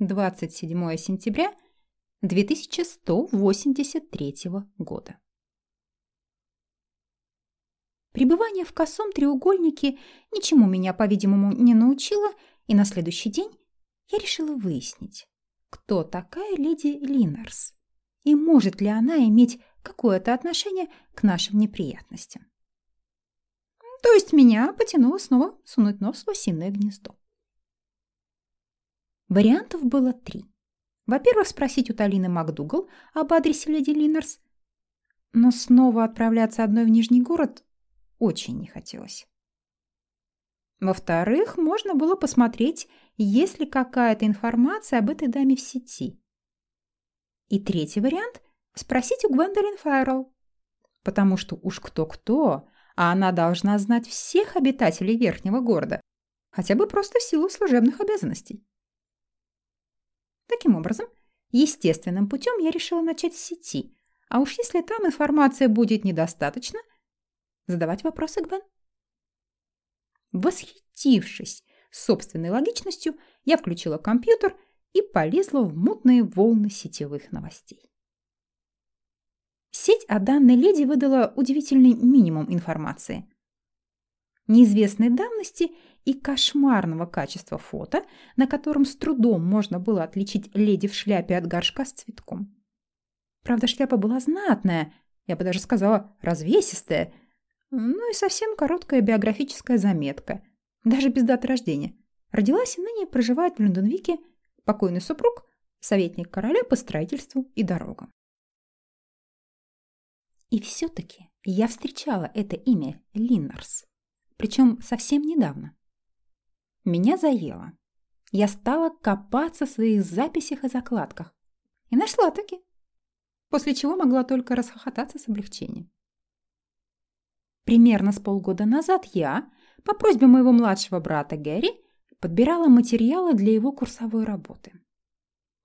27 сентября 2183 года. Пребывание в косом треугольнике ничему меня, по-видимому, не научило, и на следующий день я решила выяснить, кто такая леди Линнерс и может ли она иметь какое-то отношение к нашим неприятностям. То есть меня потянуло снова сунуть нос в осиное гнездо. Вариантов было три. Во-первых, спросить у Талины МакДугал об адресе леди Линнерс, но снова отправляться одной в Нижний город очень не хотелось. Во-вторых, можно было посмотреть, есть ли какая-то информация об этой даме в сети. И третий вариант – спросить у Гвендолин Файрелл. Потому что уж кто-кто, а она должна знать всех обитателей верхнего города, хотя бы просто в силу служебных обязанностей. Таким образом, естественным путем я решила начать с сети, а уж если там информация будет недостаточно, задавать вопросы Гвен. Восхитившись собственной логичностью, я включила компьютер и полезла в мутные волны сетевых новостей. Сеть о данной леди выдала удивительный минимум информации. Неизвестной давности и кошмарного качества фото, на котором с трудом можно было отличить леди в шляпе от горшка с цветком. Правда, шляпа была знатная, я бы даже сказала развесистая, ну и совсем короткая биографическая заметка, даже без даты рождения. Родилась и ныне проживает в Лондонвике покойный супруг, советник короля по строительству и дорогам. И все-таки я встречала это имя Линнерс, причем совсем недавно. Меня заело. Я стала копаться в своих записях и закладках. И нашла таки. После чего могла только расхохотаться с облегчением. Примерно с полгода назад я, по просьбе моего младшего брата Гэри, подбирала материалы для его курсовой работы.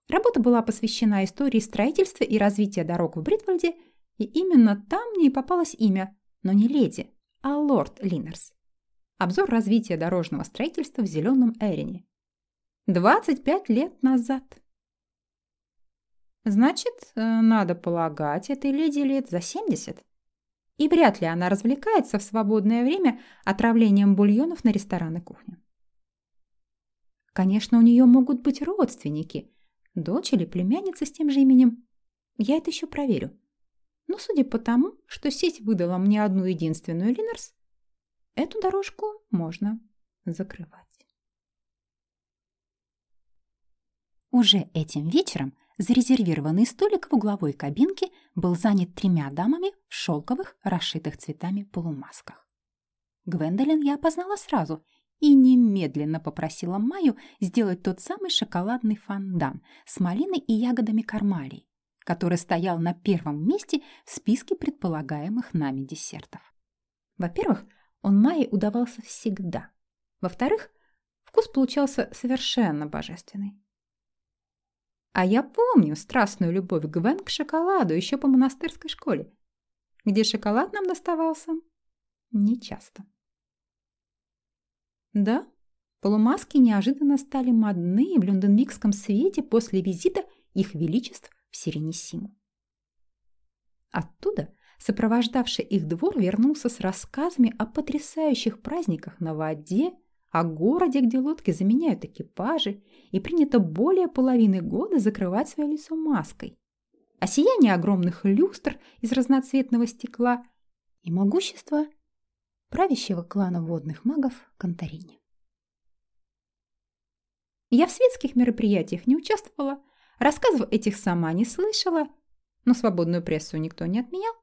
Работа была посвящена истории строительства и развития дорог в Бритвальде – и именно там мне и попалось имя, но не леди, а лорд Линнерс. Обзор развития дорожного строительства в Зеленом Эрине. 25 лет назад. Значит, э, надо полагать, этой леди лет за 70. И вряд ли она развлекается в свободное время отравлением бульонов на рестораны кухни. Конечно, у нее могут быть родственники, дочь или племянница с тем же именем. Я это еще проверю. Но судя по тому, что сеть выдала мне одну единственную Линерс, эту дорожку можно закрывать. Уже этим вечером зарезервированный столик в угловой кабинке был занят тремя дамами в шелковых, расшитых цветами полумасках. Гвендолин я опознала сразу и немедленно попросила Майю сделать тот самый шоколадный фондан с малиной и ягодами кармалии, который стоял на первом месте в списке предполагаемых нами десертов. Во-первых, он Майе удавался всегда. Во-вторых, вкус получался совершенно божественный. А я помню страстную любовь Гвен к шоколаду еще по монастырской школе, где шоколад нам доставался нечасто. Да, полумаски неожиданно стали модны в люнденвикском свете после визита их величеств в Сиренисиму. Оттуда сопровождавший их двор вернулся с рассказами о потрясающих праздниках на воде, о городе, где лодки заменяют экипажи, и принято более половины года закрывать свое лицо маской, о сиянии огромных люстр из разноцветного стекла и могущество правящего клана водных магов Конторини. Я в светских мероприятиях не участвовала, Рассказов этих сама не слышала, но свободную прессу никто не отменял,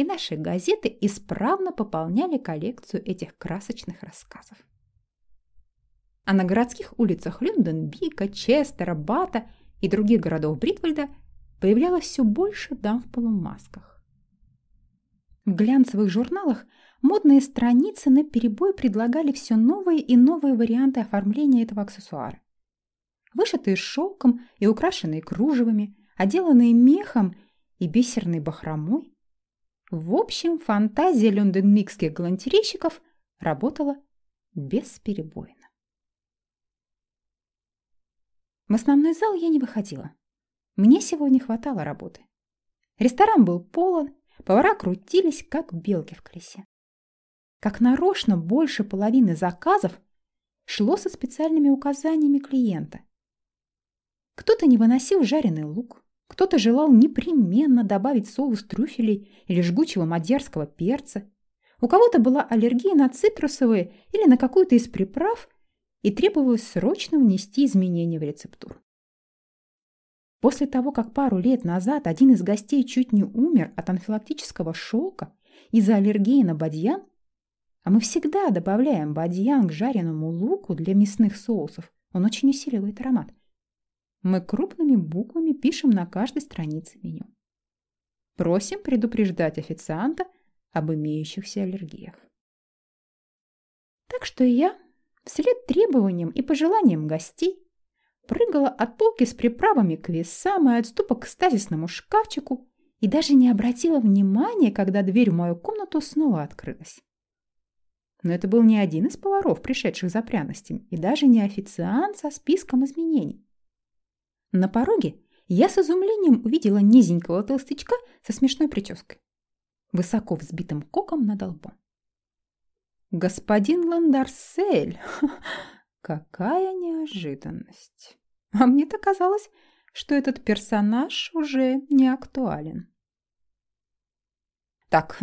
и наши газеты исправно пополняли коллекцию этих красочных рассказов. А на городских улицах Люнденбика, Честера, Бата и других городов Бритвальда появлялось все больше дам в полумасках. В глянцевых журналах модные страницы на перебой предлагали все новые и новые варианты оформления этого аксессуара вышитые шелком и украшенные кружевами, оделанные мехом и бисерной бахромой. В общем, фантазия лондонмикских галантерейщиков работала бесперебойно. В основной зал я не выходила. Мне сегодня хватало работы. Ресторан был полон, повара крутились, как белки в колесе. Как нарочно больше половины заказов шло со специальными указаниями клиента. Кто-то не выносил жареный лук, кто-то желал непременно добавить соус трюфелей или жгучего мадьярского перца. У кого-то была аллергия на цитрусовые или на какую-то из приправ, и требовалось срочно внести изменения в рецептуру. После того, как пару лет назад один из гостей чуть не умер от анфилактического шока из-за аллергии на бадьян, а мы всегда добавляем бадьян к жареному луку для мясных соусов, он очень усиливает аромат, мы крупными буквами пишем на каждой странице меню. Просим предупреждать официанта об имеющихся аллергиях. Так что я, вслед требованиям и пожеланиям гостей, прыгала от полки с приправами к весам и отступок к стазисному шкафчику и даже не обратила внимания, когда дверь в мою комнату снова открылась. Но это был не один из поваров, пришедших за пряностями, и даже не официант со списком изменений. На пороге я с изумлением увидела низенького толстячка со смешной прической, высоко взбитым коком над лбом. «Господин Ландарсель! Какая неожиданность! А мне-то казалось, что этот персонаж уже не актуален». «Так,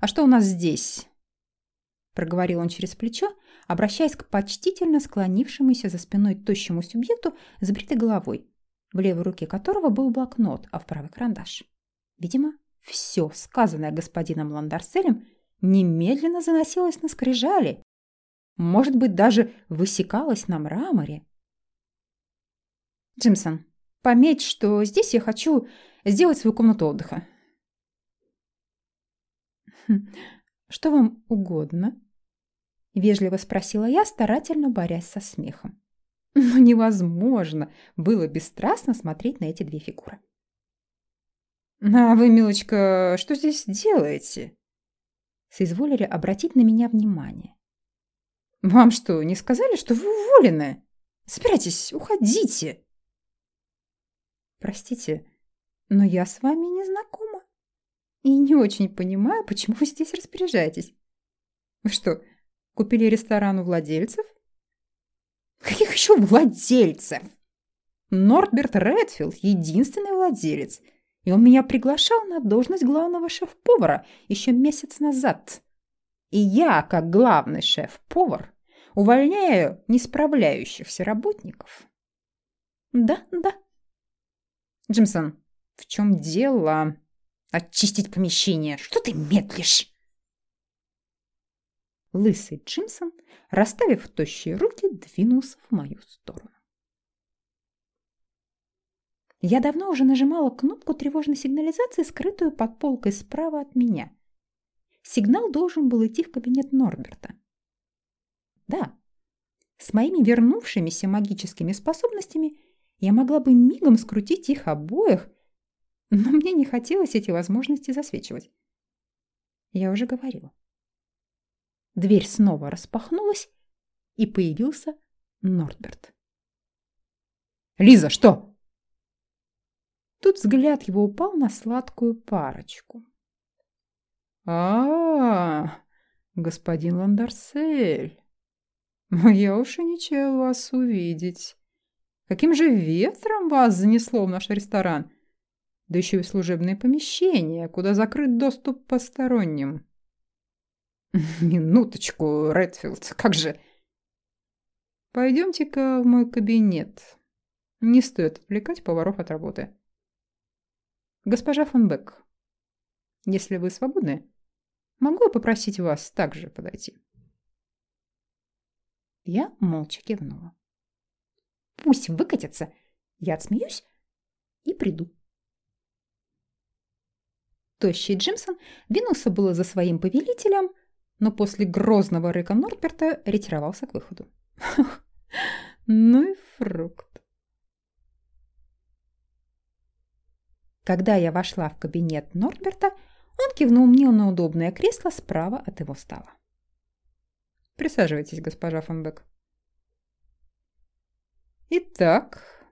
а что у нас здесь?» проговорил он через плечо, обращаясь к почтительно склонившемуся за спиной тощему субъекту с бритой головой, в левой руке которого был блокнот, а в правой карандаш. Видимо, все, сказанное господином Ландарселем, немедленно заносилось на скрижали. Может быть, даже высекалось на мраморе. Джимсон, пометь, что здесь я хочу сделать свою комнату отдыха. Хм, что вам угодно? Вежливо спросила я, старательно борясь со смехом. Но невозможно было бесстрастно смотреть на эти две фигуры. «А вы, милочка, что здесь делаете?» Соизволили обратить на меня внимание. «Вам что, не сказали, что вы уволены? Собирайтесь, уходите!» «Простите, но я с вами не знакома и не очень понимаю, почему вы здесь распоряжаетесь. Вы что, купили ресторан у владельцев?» Каких еще владельцев? Нортберт Редфилд – единственный владелец. И он меня приглашал на должность главного шеф-повара еще месяц назад. И я, как главный шеф-повар, увольняю не справляющихся работников. Да, да. Джимсон, в чем дело? Очистить помещение. Что ты медлишь? Лысый Джимсон, расставив тощие руки, двинулся в мою сторону. Я давно уже нажимала кнопку тревожной сигнализации, скрытую под полкой справа от меня. Сигнал должен был идти в кабинет Норберта. Да, с моими вернувшимися магическими способностями я могла бы мигом скрутить их обоих, но мне не хотелось эти возможности засвечивать. Я уже говорила. Дверь снова распахнулась, и появился Нордберт. «Лиза, что?» Тут взгляд его упал на сладкую парочку. а, -а, -а господин Ландарсель, я уж и не чаял вас увидеть. Каким же ветром вас занесло в наш ресторан? Да еще и служебное помещение, куда закрыт доступ посторонним. Минуточку, Редфилд, как же... Пойдемте-ка в мой кабинет. Не стоит отвлекать поваров от работы. Госпожа фон Бек, если вы свободны, могу попросить вас также подойти? Я молча кивнула. Пусть выкатятся, я отсмеюсь и приду. Тощий Джимсон двинулся было за своим повелителем, но после грозного рыка Норберта ретировался к выходу. Ну и фрукт. Когда я вошла в кабинет Норберта, он кивнул мне на удобное кресло справа от его стола. «Присаживайтесь, госпожа фон Бек». «Итак,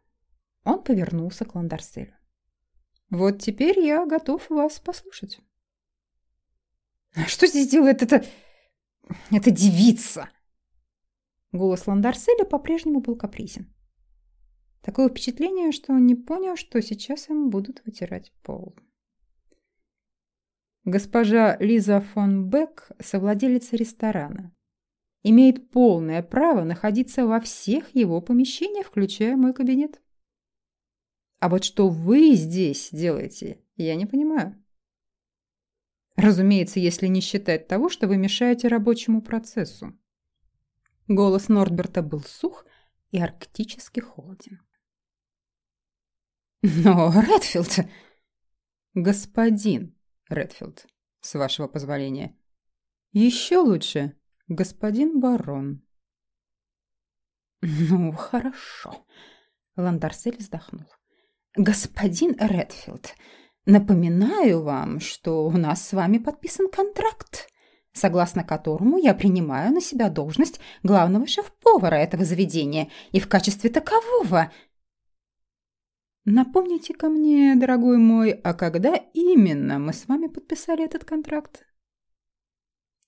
он повернулся к Ландарселю. «Вот теперь я готов вас послушать». «А что здесь делает эта... эта девица?» Голос Ландарселя по-прежнему был капризен. Такое впечатление, что он не понял, что сейчас им будут вытирать пол. Госпожа Лиза фон Бек, совладелица ресторана, имеет полное право находиться во всех его помещениях, включая мой кабинет. А вот что вы здесь делаете, я не понимаю. Разумеется, если не считать того, что вы мешаете рабочему процессу. Голос Нордберта был сух и арктически холоден. Но Редфилд... Господин Редфилд, с вашего позволения. Еще лучше, господин барон. Ну, хорошо. Ландарсель вздохнул. Господин Редфилд, напоминаю вам, что у нас с вами подписан контракт, согласно которому я принимаю на себя должность главного шеф-повара этого заведения и в качестве такового Напомните-ка мне, дорогой мой, а когда именно мы с вами подписали этот контракт?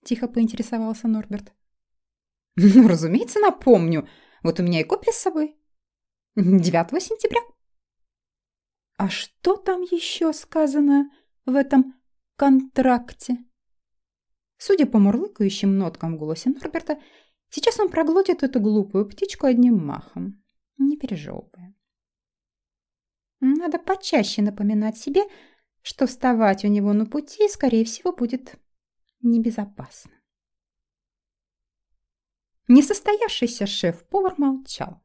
Тихо поинтересовался Норберт. Ну, разумеется, напомню. Вот у меня и копия с собой. 9 сентября. А что там еще сказано в этом контракте? Судя по мурлыкающим ноткам в голосе Норберта, сейчас он проглотит эту глупую птичку одним махом, не пережевывая. Надо почаще напоминать себе, что вставать у него на пути, скорее всего, будет небезопасно. Несостоявшийся шеф-повар молчал.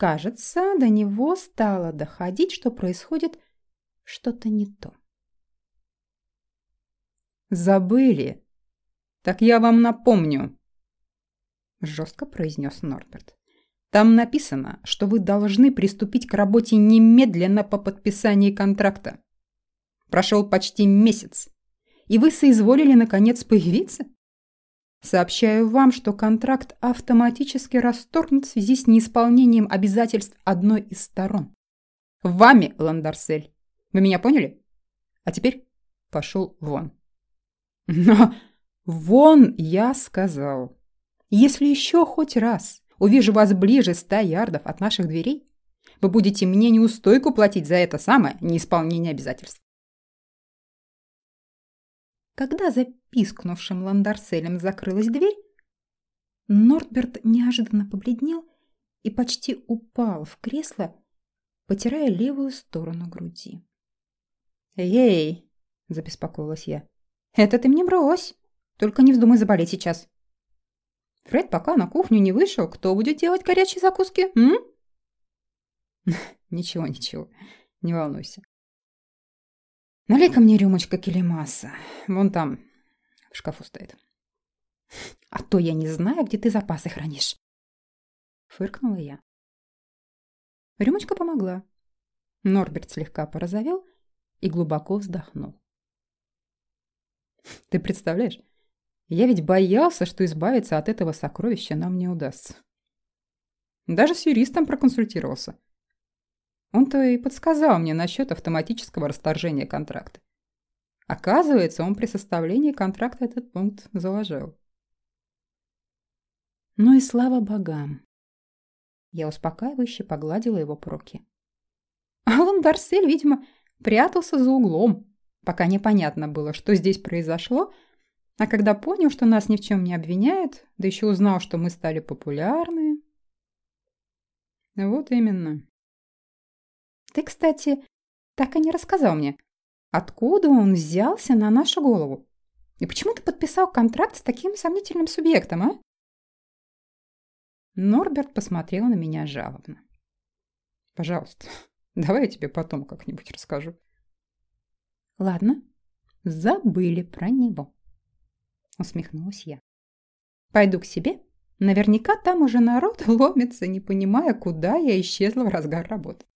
Кажется, до него стало доходить, что происходит что-то не то. «Забыли? Так я вам напомню», — жестко произнес Норберт. Там написано, что вы должны приступить к работе немедленно по подписании контракта. Прошел почти месяц, и вы соизволили, наконец, появиться? Сообщаю вам, что контракт автоматически расторгнут в связи с неисполнением обязательств одной из сторон. Вами, Ландарсель. Вы меня поняли? А теперь пошел вон. Но вон я сказал. Если еще хоть раз увижу вас ближе ста ярдов от наших дверей, вы будете мне неустойку платить за это самое неисполнение обязательств. Когда за пискнувшим Ландарселем закрылась дверь, Нортберт неожиданно побледнел и почти упал в кресло, потирая левую сторону груди. «Эй!» – забеспокоилась я. «Это ты мне брось! Только не вздумай заболеть сейчас!» Фред пока на кухню не вышел, кто будет делать горячие закуски, м? Ничего, ничего, не волнуйся. Налей-ка мне рюмочка келемаса. Вон там, в шкафу стоит. А то я не знаю, где ты запасы хранишь. Фыркнула я. Рюмочка помогла. Норберт слегка порозовел и глубоко вздохнул. Ты представляешь, я ведь боялся, что избавиться от этого сокровища нам не удастся. Даже с юристом проконсультировался. Он-то и подсказал мне насчет автоматического расторжения контракта. Оказывается, он при составлении контракта этот пункт заложил. Ну и слава богам. Я успокаивающе погладила его по руке. Алан Дарсель, видимо, прятался за углом, пока непонятно было, что здесь произошло, а когда понял, что нас ни в чем не обвиняют, да еще узнал, что мы стали популярны... Вот именно. Ты, кстати, так и не рассказал мне, откуда он взялся на нашу голову? И почему ты подписал контракт с таким сомнительным субъектом, а? Норберт посмотрел на меня жалобно. Пожалуйста, давай я тебе потом как-нибудь расскажу. Ладно, забыли про него усмехнулась я. Пойду к себе. Наверняка там уже народ ломится, не понимая, куда я исчезла в разгар работы.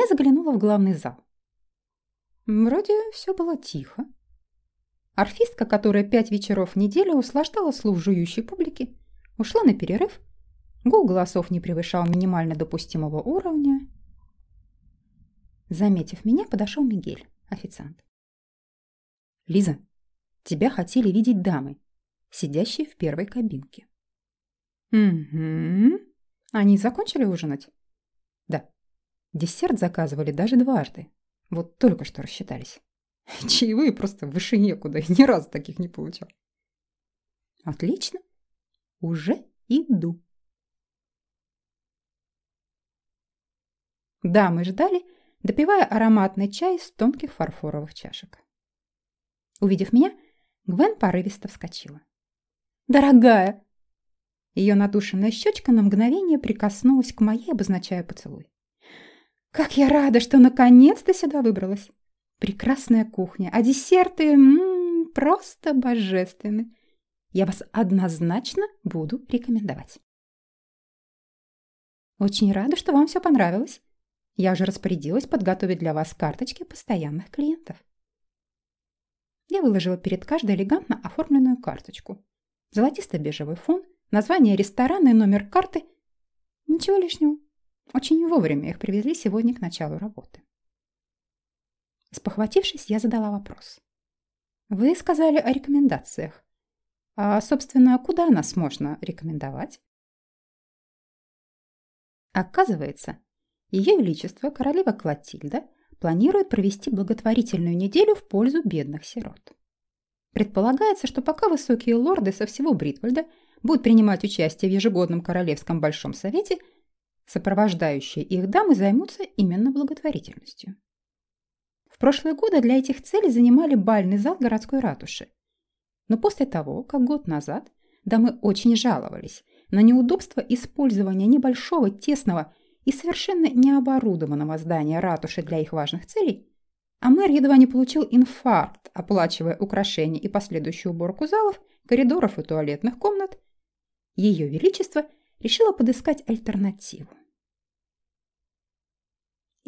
Я заглянула в главный зал. Вроде все было тихо. Орфистка, которая пять вечеров в неделю услаждала слух жующей публики, ушла на перерыв Гул голосов не превышал минимально допустимого уровня. Заметив меня, подошел Мигель, официант. «Лиза, тебя хотели видеть дамы, сидящие в первой кабинке». «Угу. Они закончили ужинать?» «Да. Десерт заказывали даже дважды. Вот только что рассчитались. Чаевые просто выше некуда, и ни разу таких не получал». «Отлично. Уже иду». Дамы ждали, допивая ароматный чай из тонких фарфоровых чашек. Увидев меня, Гвен порывисто вскочила. «Дорогая!» Ее надушенная щечка на мгновение прикоснулась к моей, обозначая поцелуй. «Как я рада, что наконец-то сюда выбралась! Прекрасная кухня, а десерты м -м, просто божественны! Я вас однозначно буду рекомендовать!» «Очень рада, что вам все понравилось!» Я уже распорядилась подготовить для вас карточки постоянных клиентов. Я выложила перед каждой элегантно оформленную карточку. Золотисто-бежевый фон, название ресторана и номер карты. Ничего лишнего. Очень вовремя их привезли сегодня к началу работы. Спохватившись, я задала вопрос. Вы сказали о рекомендациях. А, собственно, куда нас можно рекомендовать? Оказывается, ее Величество, королева Клотильда, планирует провести благотворительную неделю в пользу бедных сирот. Предполагается, что пока высокие лорды со всего Бритвальда будут принимать участие в ежегодном Королевском Большом Совете, сопровождающие их дамы займутся именно благотворительностью. В прошлые годы для этих целей занимали бальный зал городской ратуши. Но после того, как год назад дамы очень жаловались на неудобство использования небольшого, тесного и совершенно необорудованного здания ратуши для их важных целей, а мэр едва не получил инфаркт, оплачивая украшения и последующую уборку залов, коридоров и туалетных комнат, ее величество решило подыскать альтернативу.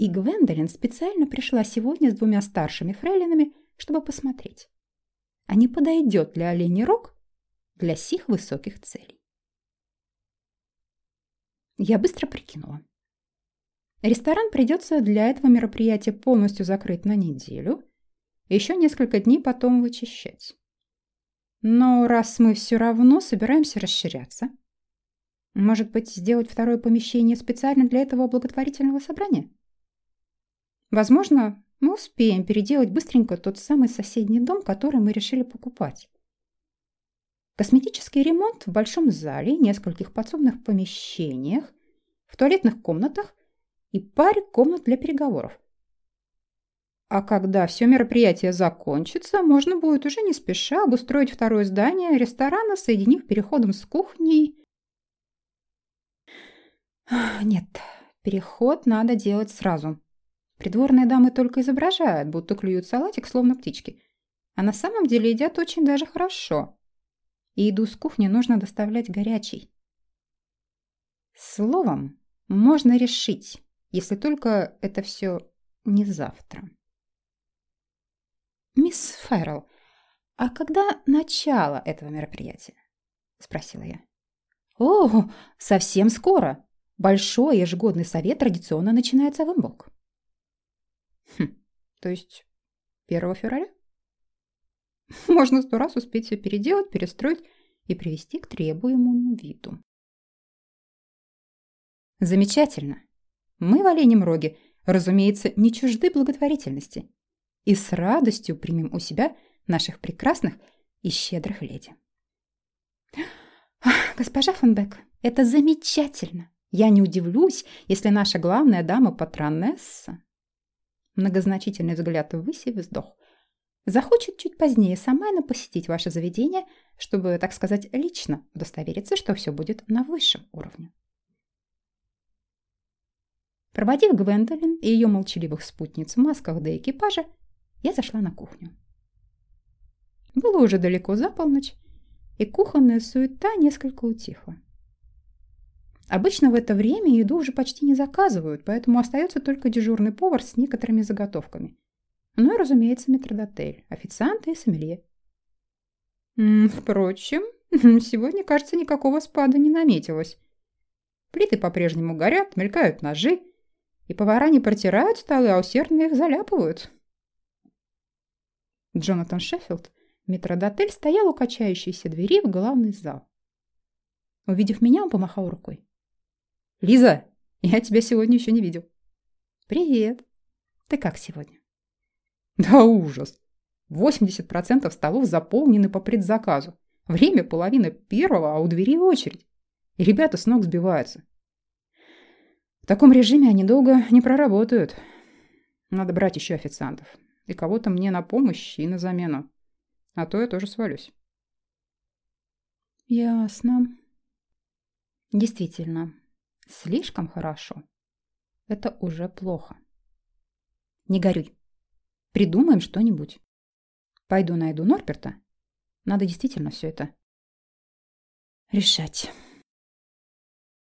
И Гвендолин специально пришла сегодня с двумя старшими фрейлинами, чтобы посмотреть, а не подойдет ли оленей рог для сих высоких целей. Я быстро прикинула. Ресторан придется для этого мероприятия полностью закрыть на неделю, еще несколько дней потом вычищать. Но раз мы все равно собираемся расширяться, может быть, сделать второе помещение специально для этого благотворительного собрания? Возможно, мы успеем переделать быстренько тот самый соседний дом, который мы решили покупать. Косметический ремонт в большом зале, нескольких подсобных помещениях, в туалетных комнатах и паре комнат для переговоров. А когда все мероприятие закончится, можно будет уже не спеша обустроить второе здание ресторана, соединив переходом с кухней. Нет, переход надо делать сразу. Придворные дамы только изображают, будто клюют салатик, словно птички. А на самом деле едят очень даже хорошо. И еду с кухни нужно доставлять горячей. Словом, можно решить, если только это все не завтра. «Мисс Фэррелл, а когда начало этого мероприятия?» – спросила я. «О, совсем скоро. Большой ежегодный совет традиционно начинается в имбок». «Хм, то есть 1 февраля?» «Можно сто раз успеть все переделать, перестроить и привести к требуемому виду». «Замечательно. Мы в Оленем Роге, разумеется, не чужды благотворительности и с радостью примем у себя наших прекрасных и щедрых леди. Госпожа Фонбек, это замечательно. Я не удивлюсь, если наша главная дама патронесса многозначительный взгляд ввысь и вздох. Захочет чуть позднее сама посетить ваше заведение, чтобы, так сказать, лично удостовериться, что все будет на высшем уровне. Проводив Гвендолин и ее молчаливых спутниц в масках до экипажа, я зашла на кухню. Было уже далеко за полночь, и кухонная суета несколько утихла. Обычно в это время еду уже почти не заказывают, поэтому остается только дежурный повар с некоторыми заготовками. Ну и, разумеется, метродотель, официанты и сомелье. Впрочем, сегодня, кажется, никакого спада не наметилось. Плиты по-прежнему горят, мелькают ножи, и повара не протирают столы, а усердно их заляпывают. Джонатан Шеффилд, метродотель, стоял у качающейся двери в главный зал. Увидев меня, он помахал рукой. «Лиза, я тебя сегодня еще не видел». «Привет. Ты как сегодня?» «Да ужас. 80% столов заполнены по предзаказу. Время половина первого, а у двери очередь. И ребята с ног сбиваются. В таком режиме они долго не проработают. Надо брать еще официантов. И кого-то мне на помощь и на замену. А то я тоже свалюсь. Ясно. Действительно, слишком хорошо. Это уже плохо. Не горюй. Придумаем что-нибудь. Пойду найду Норперта. Надо действительно все это решать.